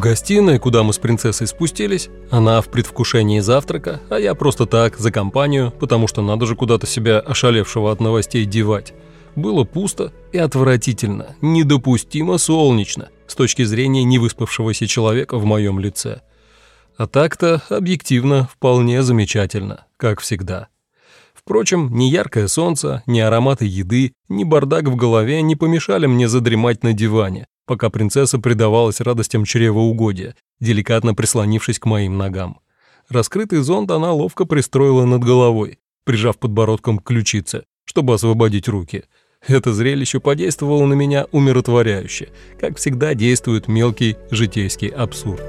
гостиной, куда мы с принцессой спустились, она в предвкушении завтрака, а я просто так, за компанию, потому что надо же куда-то себя ошалевшего от новостей девать. Было пусто и отвратительно, недопустимо солнечно, с точки зрения невыспавшегося человека в моем лице. А так-то, объективно, вполне замечательно, как всегда. Впрочем, ни яркое солнце, ни ароматы еды, ни бардак в голове не помешали мне задремать на диване, пока принцесса предавалась радостям чревоугодия, деликатно прислонившись к моим ногам. Раскрытый зонт она ловко пристроила над головой, прижав подбородком к ключице, чтобы освободить руки. Это зрелище подействовало на меня умиротворяюще, как всегда действует мелкий житейский абсурд.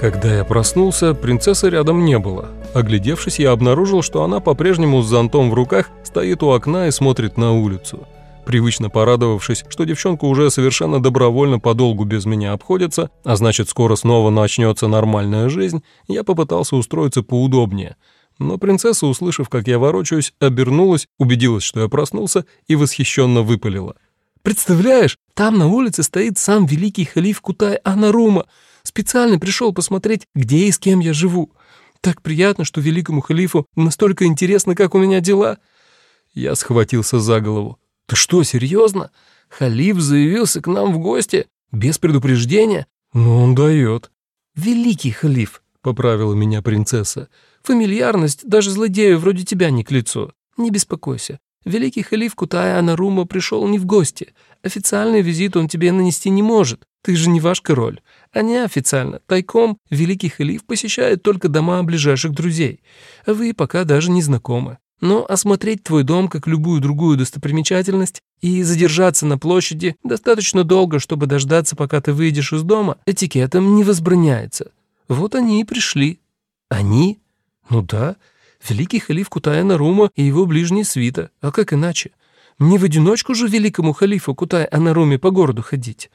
Когда я проснулся, принцессы рядом не было. Оглядевшись, я обнаружил, что она по-прежнему с зонтом в руках стоит у окна и смотрит на улицу. Привычно порадовавшись, что девчонка уже совершенно добровольно подолгу без меня обходится, а значит скоро снова начнется нормальная жизнь, я попытался устроиться поудобнее. Но принцесса, услышав, как я ворочаюсь, обернулась, убедилась, что я проснулся, и восхищенно выпалила. «Представляешь, там на улице стоит сам великий халиф Кутай Анарума. Специально пришел посмотреть, где и с кем я живу. Так приятно, что великому халифу настолько интересно, как у меня дела». Я схватился за голову. «Ты что, серьезно? Халиф заявился к нам в гости? Без предупреждения?» «Ну, он дает». «Великий халиф», — поправила меня принцесса. «Фамильярность даже злодею вроде тебя не к лицу. Не беспокойся. Великий халиф Кутая Анарума пришел не в гости. Официальный визит он тебе нанести не может. Ты же не ваш король. А неофициально, тайком, великий халиф посещает только дома ближайших друзей. Вы пока даже не знакомы. Но осмотреть твой дом, как любую другую достопримечательность, и задержаться на площади достаточно долго, чтобы дождаться, пока ты выйдешь из дома, этикетом не возбраняется. Вот они и пришли. Они? Ну да, великий халиф Кутая Нарума и его ближний свита. А как иначе? Не в одиночку же великому халифу Кутай Анаруме по городу ходить.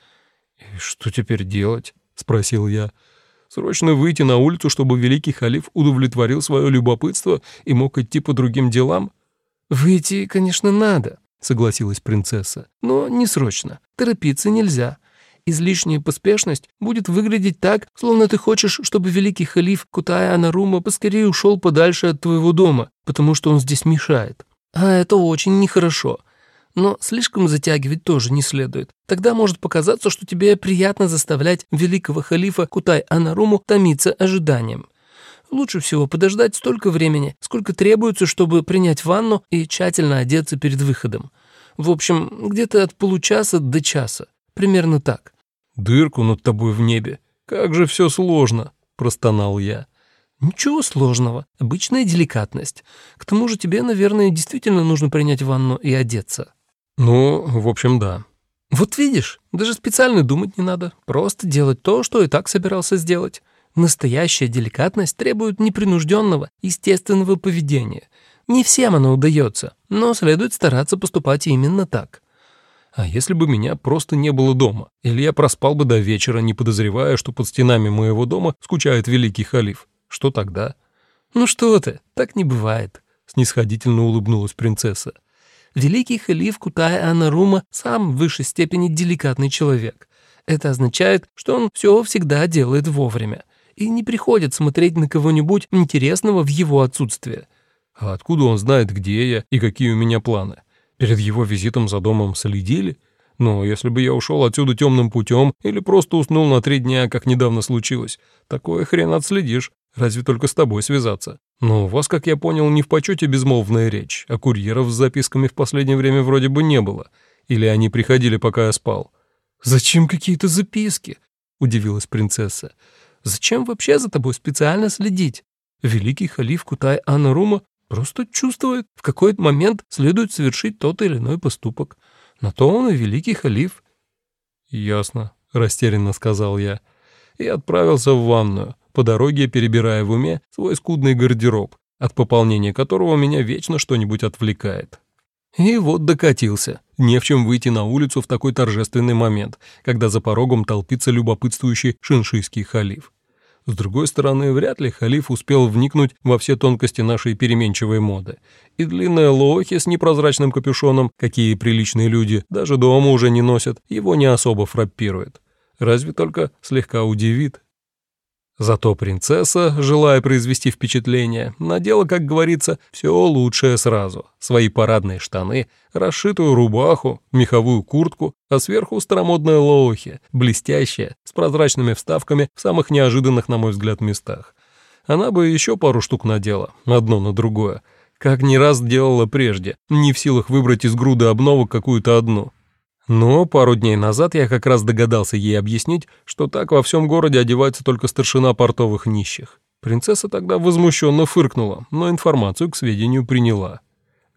«И что теперь делать?» — спросил я. «Срочно выйти на улицу, чтобы великий халиф удовлетворил свое любопытство и мог идти по другим делам?» «Выйти, конечно, надо», — согласилась принцесса. «Но не срочно. Торопиться нельзя. Излишняя поспешность будет выглядеть так, словно ты хочешь, чтобы великий халиф Кутая Анарума поскорее ушел подальше от твоего дома, потому что он здесь мешает. А это очень нехорошо. Но слишком затягивать тоже не следует. Тогда может показаться, что тебе приятно заставлять великого халифа Кутай Анаруму томиться ожиданием. Лучше всего подождать столько времени, сколько требуется, чтобы принять ванну и тщательно одеться перед выходом. В общем, где-то от получаса до часа. Примерно так. «Дырку над тобой в небе. Как же все сложно», — простонал я. «Ничего сложного. Обычная деликатность. К тому же тебе, наверное, действительно нужно принять ванну и одеться». «Ну, в общем, да». «Вот видишь, даже специально думать не надо. Просто делать то, что и так собирался сделать. Настоящая деликатность требует непринужденного, естественного поведения. Не всем оно удается, но следует стараться поступать именно так». А если бы меня просто не было дома? Или я проспал бы до вечера, не подозревая, что под стенами моего дома скучает великий халиф? Что тогда? «Ну что ты, так не бывает», — снисходительно улыбнулась принцесса. Великий халиф Кутая Анарума сам в высшей степени деликатный человек. Это означает, что он все всегда делает вовремя и не приходит смотреть на кого-нибудь интересного в его отсутствие. А откуда он знает, где я и какие у меня планы? Перед его визитом за домом следили? Но если бы я ушел отсюда темным путем или просто уснул на три дня, как недавно случилось, такое хрен отследишь, разве только с тобой связаться. Но у вас, как я понял, не в почете безмолвная речь, а курьеров с записками в последнее время вроде бы не было. Или они приходили, пока я спал? «Зачем какие-то записки?» — удивилась принцесса. «Зачем вообще за тобой специально следить? Великий халиф Кутай Анарума просто чувствует, в какой момент следует совершить тот или иной поступок. На то он и великий халиф». «Ясно», — растерянно сказал я, и отправился в ванную по дороге перебирая в уме свой скудный гардероб, от пополнения которого меня вечно что-нибудь отвлекает. И вот докатился. Не в чем выйти на улицу в такой торжественный момент, когда за порогом толпится любопытствующий шиншийский халиф. С другой стороны, вряд ли халиф успел вникнуть во все тонкости нашей переменчивой моды. И длинные лохи с непрозрачным капюшоном, какие приличные люди даже дома уже не носят, его не особо фраппирует. Разве только слегка удивит. Зато принцесса, желая произвести впечатление, надела, как говорится, все лучшее сразу. Свои парадные штаны, расшитую рубаху, меховую куртку, а сверху старомодные лоухи, блестящие, с прозрачными вставками в самых неожиданных, на мой взгляд, местах. Она бы еще пару штук надела, одно на другое, как не раз делала прежде, не в силах выбрать из груды обновок какую-то одну. Но пару дней назад я как раз догадался ей объяснить, что так во всем городе одевается только старшина портовых нищих. Принцесса тогда возмущенно фыркнула, но информацию к сведению приняла.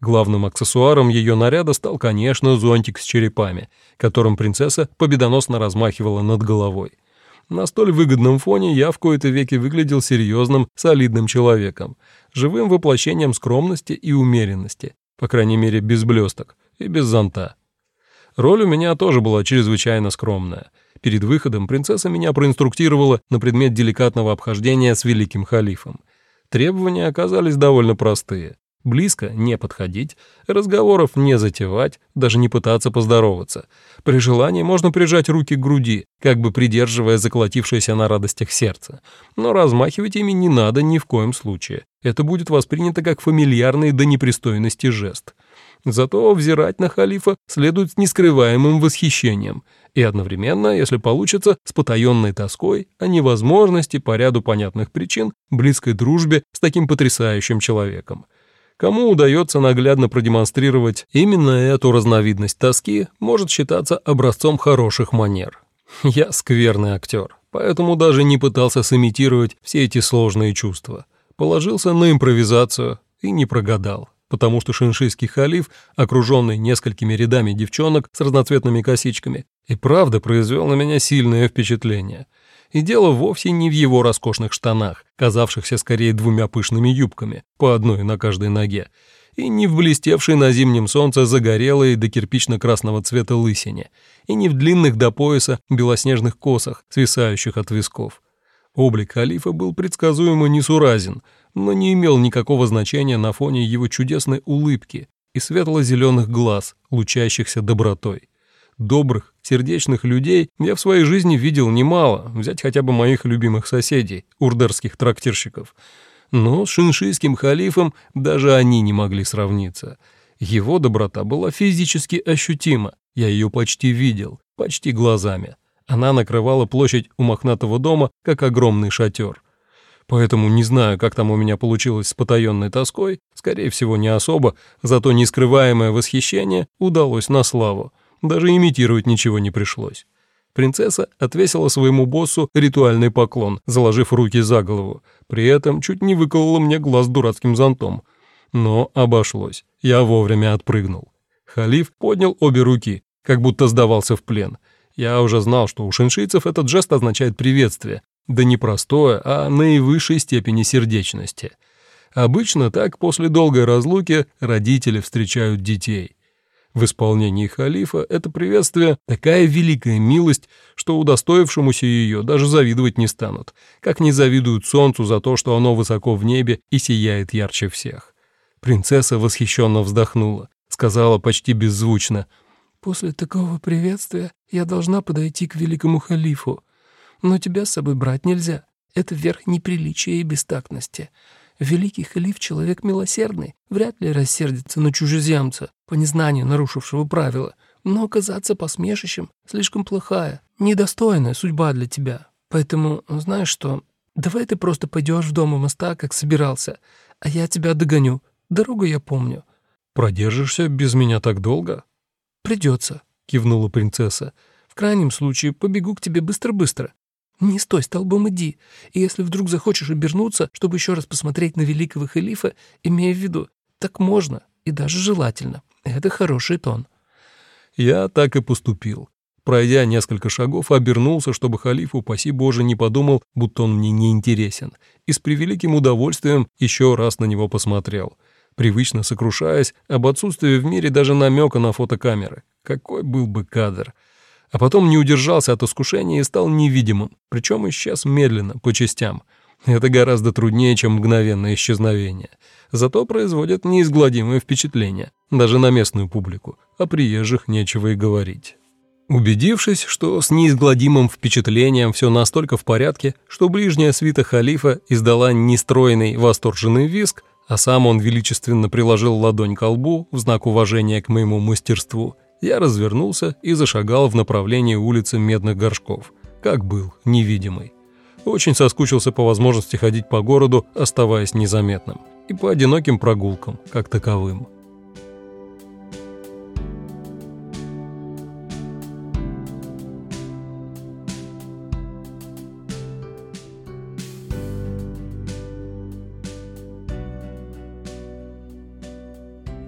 Главным аксессуаром ее наряда стал, конечно, зонтик с черепами, которым принцесса победоносно размахивала над головой. На столь выгодном фоне я в кои-то веки выглядел серьезным, солидным человеком, живым воплощением скромности и умеренности, по крайней мере без блесток и без зонта. Роль у меня тоже была чрезвычайно скромная. Перед выходом принцесса меня проинструктировала на предмет деликатного обхождения с великим халифом. Требования оказались довольно простые. Близко не подходить, разговоров не затевать, даже не пытаться поздороваться. При желании можно прижать руки к груди, как бы придерживая заколотившееся на радостях сердце. Но размахивать ими не надо ни в коем случае. Это будет воспринято как фамильярный до непристойности жест. Зато взирать на халифа следует с нескрываемым восхищением и одновременно, если получится, с потаенной тоской о невозможности по ряду понятных причин близкой дружбе с таким потрясающим человеком. Кому удается наглядно продемонстрировать именно эту разновидность тоски, может считаться образцом хороших манер. Я скверный актер, поэтому даже не пытался сымитировать все эти сложные чувства. Положился на импровизацию и не прогадал потому что шиншийский халиф, окруженный несколькими рядами девчонок с разноцветными косичками, и правда произвел на меня сильное впечатление. И дело вовсе не в его роскошных штанах, казавшихся скорее двумя пышными юбками, по одной на каждой ноге, и не в блестевшей на зимнем солнце загорелой до кирпично-красного цвета лысине, и не в длинных до пояса белоснежных косах, свисающих от висков. Облик халифа был предсказуемо несуразен, но не имел никакого значения на фоне его чудесной улыбки и светло-зеленых глаз, лучащихся добротой. Добрых, сердечных людей я в своей жизни видел немало, взять хотя бы моих любимых соседей, урдерских трактирщиков. Но с шиншийским халифом даже они не могли сравниться. Его доброта была физически ощутима, я ее почти видел, почти глазами. Она накрывала площадь у мохнатого дома, как огромный шатер. Поэтому не знаю, как там у меня получилось с потаенной тоской, скорее всего, не особо, зато нескрываемое восхищение удалось на славу. Даже имитировать ничего не пришлось. Принцесса отвесила своему боссу ритуальный поклон, заложив руки за голову. При этом чуть не выколола мне глаз дурацким зонтом. Но обошлось. Я вовремя отпрыгнул. Халиф поднял обе руки, как будто сдавался в плен. Я уже знал, что у шиншийцев этот жест означает приветствие, да не простое, а наивысшей степени сердечности. Обычно так после долгой разлуки родители встречают детей. В исполнении халифа это приветствие такая великая милость, что удостоившемуся ее даже завидовать не станут, как не завидуют солнцу за то, что оно высоко в небе и сияет ярче всех. Принцесса восхищенно вздохнула, сказала почти беззвучно, «После такого приветствия я должна подойти к великому халифу. Но тебя с собой брать нельзя. Это верх неприличия и бестактности. Великий халиф — человек милосердный, вряд ли рассердится на чужеземца, по незнанию нарушившего правила. Но оказаться посмешищем слишком плохая, недостойная судьба для тебя. Поэтому, знаешь что, давай ты просто пойдешь в дом у моста, как собирался, а я тебя догоню. Дорогу я помню». «Продержишься без меня так долго?» «Придется», — кивнула принцесса. «В крайнем случае побегу к тебе быстро-быстро. Не стой столбом, иди. И если вдруг захочешь обернуться, чтобы еще раз посмотреть на великого халифа, имея в виду, так можно и даже желательно. Это хороший тон. Я так и поступил. Пройдя несколько шагов, обернулся, чтобы халиф, упаси Боже, не подумал, будто он мне не интересен, и с превеликим удовольствием еще раз на него посмотрел, привычно сокрушаясь об отсутствии в мире даже намека на фотокамеры. Какой был бы кадр! А потом не удержался от искушения и стал невидимым, причем исчез медленно, по частям. Это гораздо труднее, чем мгновенное исчезновение. Зато производит неизгладимое впечатление, даже на местную публику. О приезжих нечего и говорить. Убедившись, что с неизгладимым впечатлением все настолько в порядке, что ближняя свита халифа издала нестройный восторженный визг, а сам он величественно приложил ладонь к лбу в знак уважения к моему мастерству, я развернулся и зашагал в направлении улицы Медных Горшков, как был, невидимый. Очень соскучился по возможности ходить по городу, оставаясь незаметным, и по одиноким прогулкам, как таковым.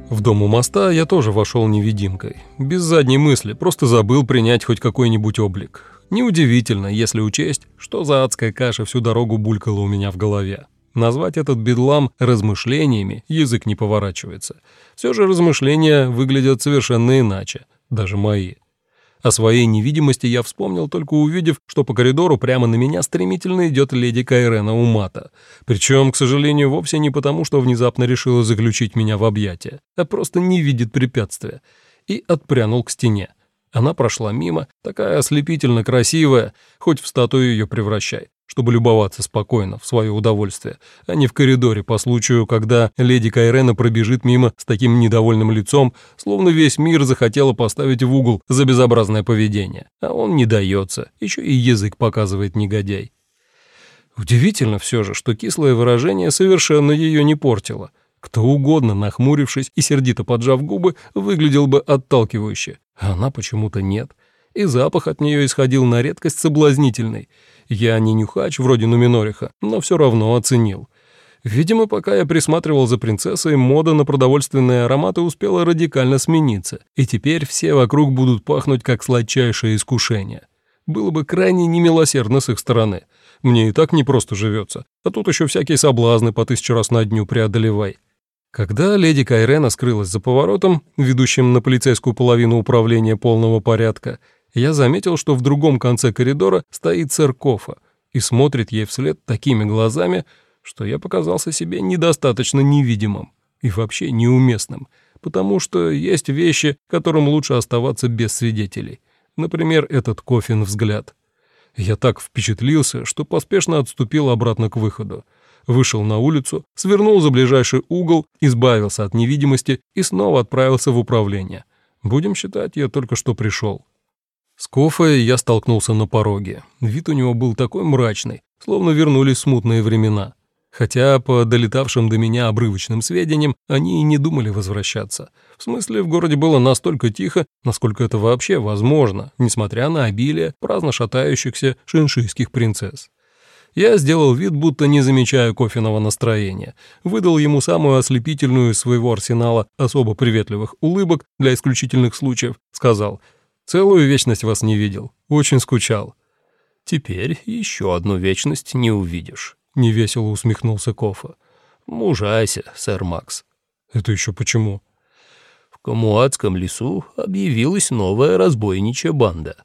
В дом у моста я тоже вошел невидимкой. Без задней мысли, просто забыл принять хоть какой-нибудь облик. Неудивительно, если учесть, что за адская каша всю дорогу булькала у меня в голове. Назвать этот бедлам размышлениями язык не поворачивается. Все же размышления выглядят совершенно иначе, даже мои. О своей невидимости я вспомнил, только увидев, что по коридору прямо на меня стремительно идет леди Кайрена Умата. Причем, к сожалению, вовсе не потому, что внезапно решила заключить меня в объятия, а просто не видит препятствия. И отпрянул к стене. Она прошла мимо, такая ослепительно красивая, хоть в статую ее превращай чтобы любоваться спокойно, в свое удовольствие, а не в коридоре по случаю, когда леди Кайрена пробежит мимо с таким недовольным лицом, словно весь мир захотела поставить в угол за безобразное поведение. А он не дается, еще и язык показывает негодяй. Удивительно все же, что кислое выражение совершенно ее не портило. Кто угодно, нахмурившись и сердито поджав губы, выглядел бы отталкивающе, а она почему-то нет. И запах от нее исходил на редкость соблазнительный — я не нюхач вроде Нуминориха, но все равно оценил. Видимо, пока я присматривал за принцессой, мода на продовольственные ароматы успела радикально смениться, и теперь все вокруг будут пахнуть как сладчайшее искушение. Было бы крайне немилосердно с их стороны. Мне и так не просто живется, а тут еще всякие соблазны по тысячу раз на дню преодолевай. Когда леди Кайрена скрылась за поворотом, ведущим на полицейскую половину управления полного порядка, я заметил, что в другом конце коридора стоит сэр Кофа и смотрит ей вслед такими глазами, что я показался себе недостаточно невидимым и вообще неуместным, потому что есть вещи, которым лучше оставаться без свидетелей. Например, этот кофин взгляд. Я так впечатлился, что поспешно отступил обратно к выходу. Вышел на улицу, свернул за ближайший угол, избавился от невидимости и снова отправился в управление. Будем считать, я только что пришел. С Кофой я столкнулся на пороге. Вид у него был такой мрачный, словно вернулись смутные времена. Хотя, по долетавшим до меня обрывочным сведениям, они и не думали возвращаться. В смысле, в городе было настолько тихо, насколько это вообще возможно, несмотря на обилие праздно шатающихся шиншийских принцесс. Я сделал вид, будто не замечаю кофеного настроения, выдал ему самую ослепительную из своего арсенала особо приветливых улыбок для исключительных случаев, сказал — Целую вечность вас не видел. Очень скучал». «Теперь еще одну вечность не увидишь», — невесело усмехнулся Кофа. «Мужайся, сэр Макс». «Это еще почему?» В Камуадском лесу объявилась новая разбойничья банда.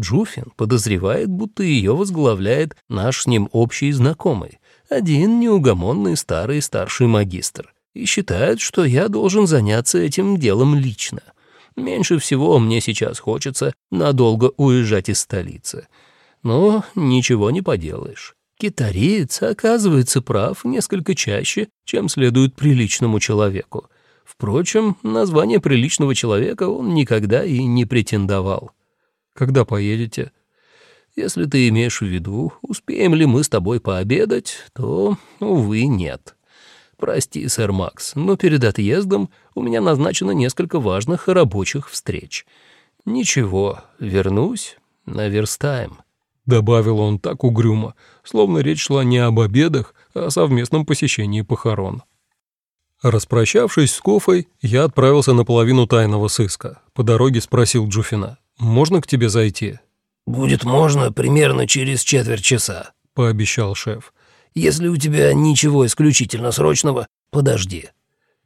Джуфин подозревает, будто ее возглавляет наш с ним общий знакомый, один неугомонный старый старший магистр, и считает, что я должен заняться этим делом лично. Меньше всего мне сейчас хочется надолго уезжать из столицы. Но ничего не поделаешь. Китариец оказывается прав несколько чаще, чем следует приличному человеку. Впрочем, название приличного человека он никогда и не претендовал. «Когда поедете?» «Если ты имеешь в виду, успеем ли мы с тобой пообедать, то, увы, нет». «Прости, сэр Макс, но перед отъездом у меня назначено несколько важных рабочих встреч. Ничего, вернусь, наверстаем». Добавил он так угрюмо, словно речь шла не об обедах, а о совместном посещении похорон. Распрощавшись с Кофой, я отправился на половину тайного сыска. По дороге спросил Джуфина, «Можно к тебе зайти?» «Будет можно примерно через четверть часа», — пообещал шеф. Если у тебя ничего исключительно срочного, подожди».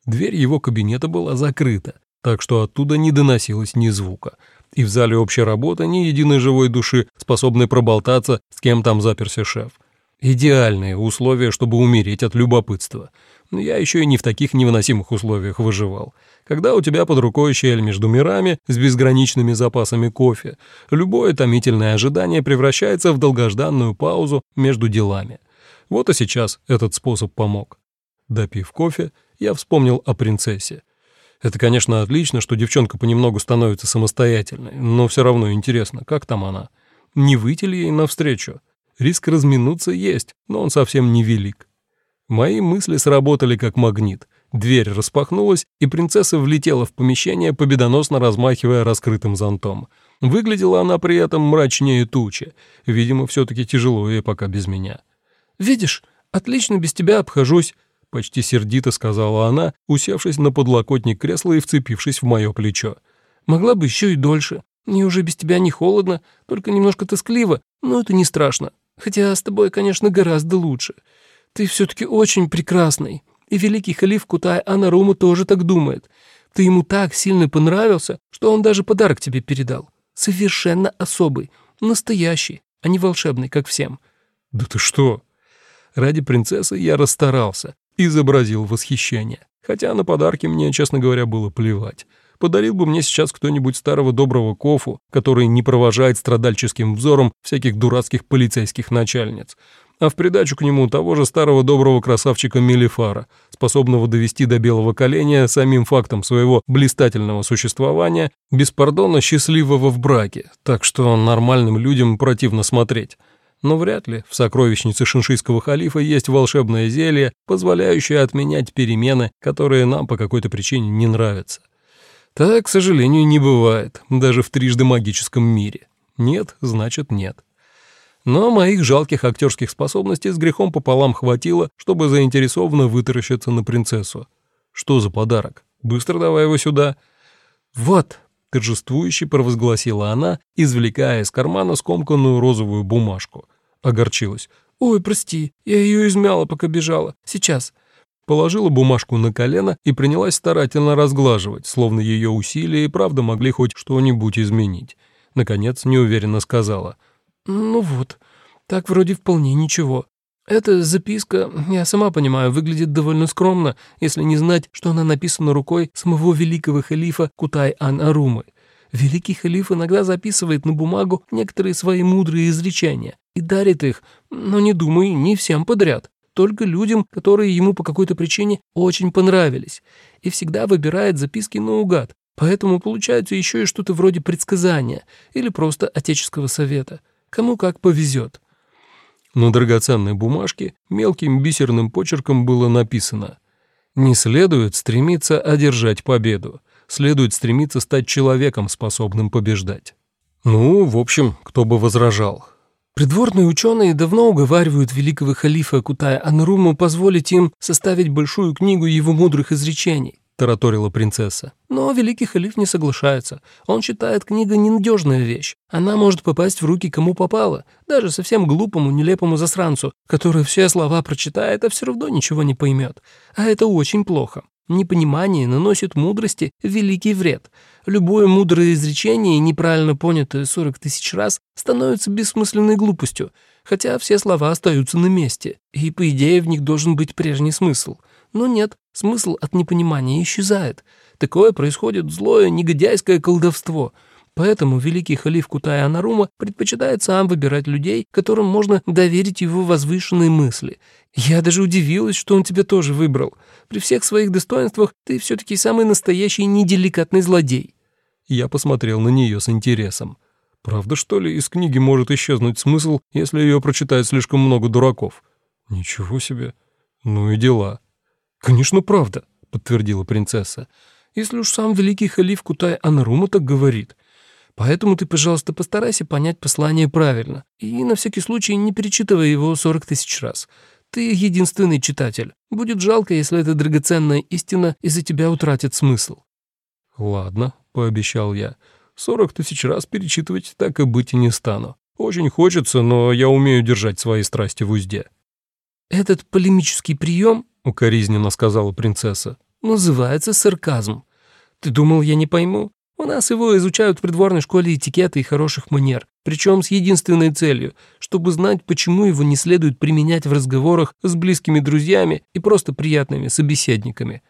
Дверь его кабинета была закрыта, так что оттуда не доносилось ни звука. И в зале общей работы ни единой живой души, способной проболтаться, с кем там заперся шеф. Идеальные условия, чтобы умереть от любопытства. Но я еще и не в таких невыносимых условиях выживал. Когда у тебя под рукой щель между мирами с безграничными запасами кофе, любое томительное ожидание превращается в долгожданную паузу между делами. Вот и сейчас этот способ помог. Допив кофе, я вспомнил о принцессе. Это, конечно, отлично, что девчонка понемногу становится самостоятельной, но все равно интересно, как там она? Не выйти ли ей навстречу? Риск разминуться есть, но он совсем не велик. Мои мысли сработали как магнит. Дверь распахнулась, и принцесса влетела в помещение, победоносно размахивая раскрытым зонтом. Выглядела она при этом мрачнее тучи. Видимо, все-таки тяжело ей пока без меня. «Видишь, отлично без тебя обхожусь», — почти сердито сказала она, усевшись на подлокотник кресла и вцепившись в мое плечо. «Могла бы еще и дольше. Мне уже без тебя не холодно, только немножко тоскливо, но это не страшно. Хотя с тобой, конечно, гораздо лучше. Ты все-таки очень прекрасный. И великий халиф Кутай Анаруму тоже так думает. Ты ему так сильно понравился, что он даже подарок тебе передал. Совершенно особый, настоящий, а не волшебный, как всем». «Да ты что?» Ради принцессы я расстарался, изобразил восхищение. Хотя на подарки мне, честно говоря, было плевать. Подарил бы мне сейчас кто-нибудь старого доброго кофу, который не провожает страдальческим взором всяких дурацких полицейских начальниц, а в придачу к нему того же старого доброго красавчика Мелифара, способного довести до белого коленя самим фактом своего блистательного существования, беспардонно счастливого в браке, так что нормальным людям противно смотреть. Но вряд ли в сокровищнице шиншийского халифа есть волшебное зелье, позволяющее отменять перемены, которые нам по какой-то причине не нравятся. Так, к сожалению, не бывает, даже в трижды магическом мире. Нет, значит нет. Но моих жалких актерских способностей с грехом пополам хватило, чтобы заинтересованно вытаращиться на принцессу. Что за подарок? Быстро давай его сюда. Вот, торжествующе провозгласила она, извлекая из кармана скомканную розовую бумажку. Огорчилась. «Ой, прости, я ее измяла, пока бежала. Сейчас». Положила бумажку на колено и принялась старательно разглаживать, словно ее усилия и правда могли хоть что-нибудь изменить. Наконец неуверенно сказала. «Ну вот, так вроде вполне ничего. Эта записка, я сама понимаю, выглядит довольно скромно, если не знать, что она написана рукой самого великого халифа Кутай-ан-Арумы. Великий халиф иногда записывает на бумагу некоторые свои мудрые изречения и дарит их, но не думай, не всем подряд только людям, которые ему по какой-то причине очень понравились, и всегда выбирает записки наугад, поэтому получается еще и что-то вроде предсказания или просто отеческого совета. Кому как повезет. На драгоценной бумажке мелким бисерным почерком было написано «Не следует стремиться одержать победу, следует стремиться стать человеком, способным побеждать». Ну, в общем, кто бы возражал. Придворные ученые давно уговаривают великого халифа Кутая Анруму позволить им составить большую книгу его мудрых изречений, тараторила принцесса. Но великий халиф не соглашается. Он считает, книга ненадежная вещь. Она может попасть в руки кому попало, даже совсем глупому, нелепому засранцу, который все слова прочитает, а все равно ничего не поймет. А это очень плохо. Непонимание наносит мудрости великий вред. Любое мудрое изречение, неправильно понятое 40 тысяч раз, становится бессмысленной глупостью, хотя все слова остаются на месте, и, по идее, в них должен быть прежний смысл. Но нет, смысл от непонимания исчезает. Такое происходит злое негодяйское колдовство — Поэтому великий халиф Кутая Анарума предпочитает сам выбирать людей, которым можно доверить его возвышенные мысли. Я даже удивилась, что он тебя тоже выбрал. При всех своих достоинствах ты все-таки самый настоящий неделикатный злодей». Я посмотрел на нее с интересом. Правда, что ли, из книги может исчезнуть смысл, если ее прочитает слишком много дураков? Ничего себе. Ну и дела. Конечно, правда, подтвердила принцесса. Если уж сам великий халиф Кутай Анарума так говорит. Поэтому ты, пожалуйста, постарайся понять послание правильно и на всякий случай не перечитывай его сорок тысяч раз. Ты единственный читатель. Будет жалко, если эта драгоценная истина из-за тебя утратит смысл». «Ладно», — пообещал я. «Сорок тысяч раз перечитывать так и быть и не стану. Очень хочется, но я умею держать свои страсти в узде». «Этот полемический прием, — укоризненно сказала принцесса, — называется сарказм. Ты думал, я не пойму? У нас его изучают в придворной школе этикета и хороших манер, причем с единственной целью, чтобы знать, почему его не следует применять в разговорах с близкими друзьями и просто приятными собеседниками.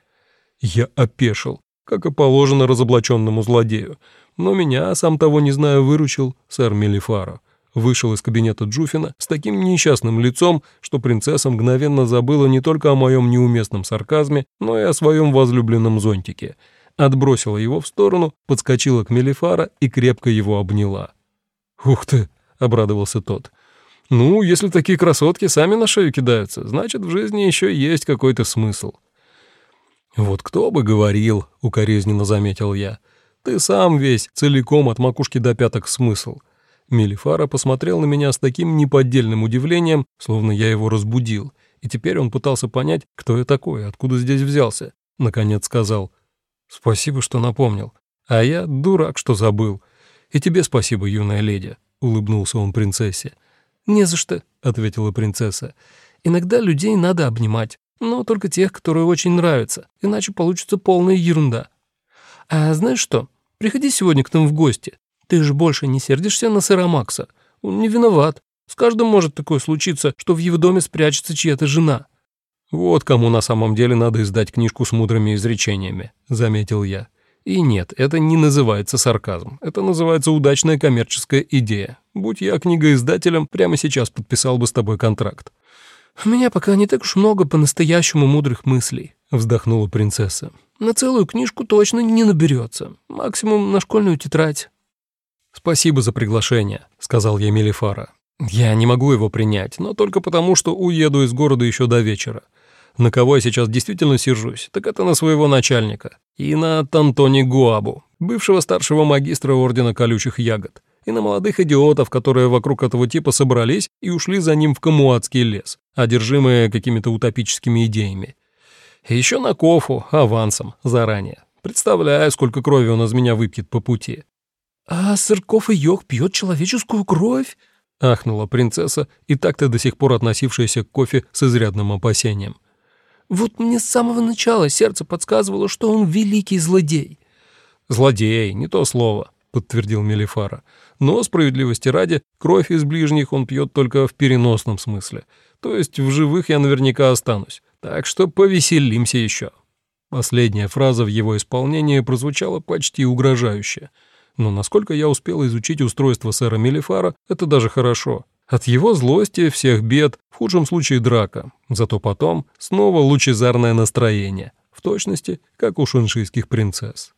Я опешил, как и положено разоблаченному злодею, но меня, сам того не зная, выручил сэр Мелифаро. Вышел из кабинета Джуфина с таким несчастным лицом, что принцесса мгновенно забыла не только о моем неуместном сарказме, но и о своем возлюбленном зонтике. Отбросила его в сторону, подскочила к Мелифара и крепко его обняла. «Ух ты!» — обрадовался тот. «Ну, если такие красотки сами на шею кидаются, значит, в жизни еще есть какой-то смысл». «Вот кто бы говорил», — укоризненно заметил я. «Ты сам весь, целиком от макушки до пяток смысл». Мелифара посмотрел на меня с таким неподдельным удивлением, словно я его разбудил, и теперь он пытался понять, кто я такой, откуда здесь взялся. Наконец сказал, «Спасибо, что напомнил. А я дурак, что забыл. И тебе спасибо, юная леди», — улыбнулся он принцессе. «Не за что», — ответила принцесса. «Иногда людей надо обнимать, но только тех, которые очень нравятся, иначе получится полная ерунда. А знаешь что, приходи сегодня к нам в гости, ты же больше не сердишься на сэра Макса? Он не виноват. С каждым может такое случиться, что в его доме спрячется чья-то жена». «Вот кому на самом деле надо издать книжку с мудрыми изречениями», — заметил я. И нет, это не называется сарказм. Это называется удачная коммерческая идея. Будь я книгоиздателем, прямо сейчас подписал бы с тобой контракт. «У меня пока не так уж много по-настоящему мудрых мыслей», — вздохнула принцесса. «На целую книжку точно не наберется. Максимум на школьную тетрадь». «Спасибо за приглашение», — сказал я Мелифара. «Я не могу его принять, но только потому, что уеду из города еще до вечера. На кого я сейчас действительно сержусь, так это на своего начальника. И на Тантони Гуабу, бывшего старшего магистра Ордена Колючих Ягод. И на молодых идиотов, которые вокруг этого типа собрались и ушли за ним в Камуатский лес, одержимые какими-то утопическими идеями. И еще на Кофу, авансом, заранее. Представляю, сколько крови он из меня выпьет по пути. «А Сырков Йог пьет человеческую кровь?» — ахнула принцесса, и так-то до сих пор относившаяся к кофе с изрядным опасением. «Вот мне с самого начала сердце подсказывало, что он великий злодей». «Злодей, не то слово», — подтвердил Мелифара. «Но, справедливости ради, кровь из ближних он пьет только в переносном смысле. То есть в живых я наверняка останусь. Так что повеселимся еще». Последняя фраза в его исполнении прозвучала почти угрожающе — но насколько я успел изучить устройство сэра Мелифара, это даже хорошо. От его злости, всех бед, в худшем случае драка. Зато потом снова лучезарное настроение. В точности, как у шаншийских принцесс.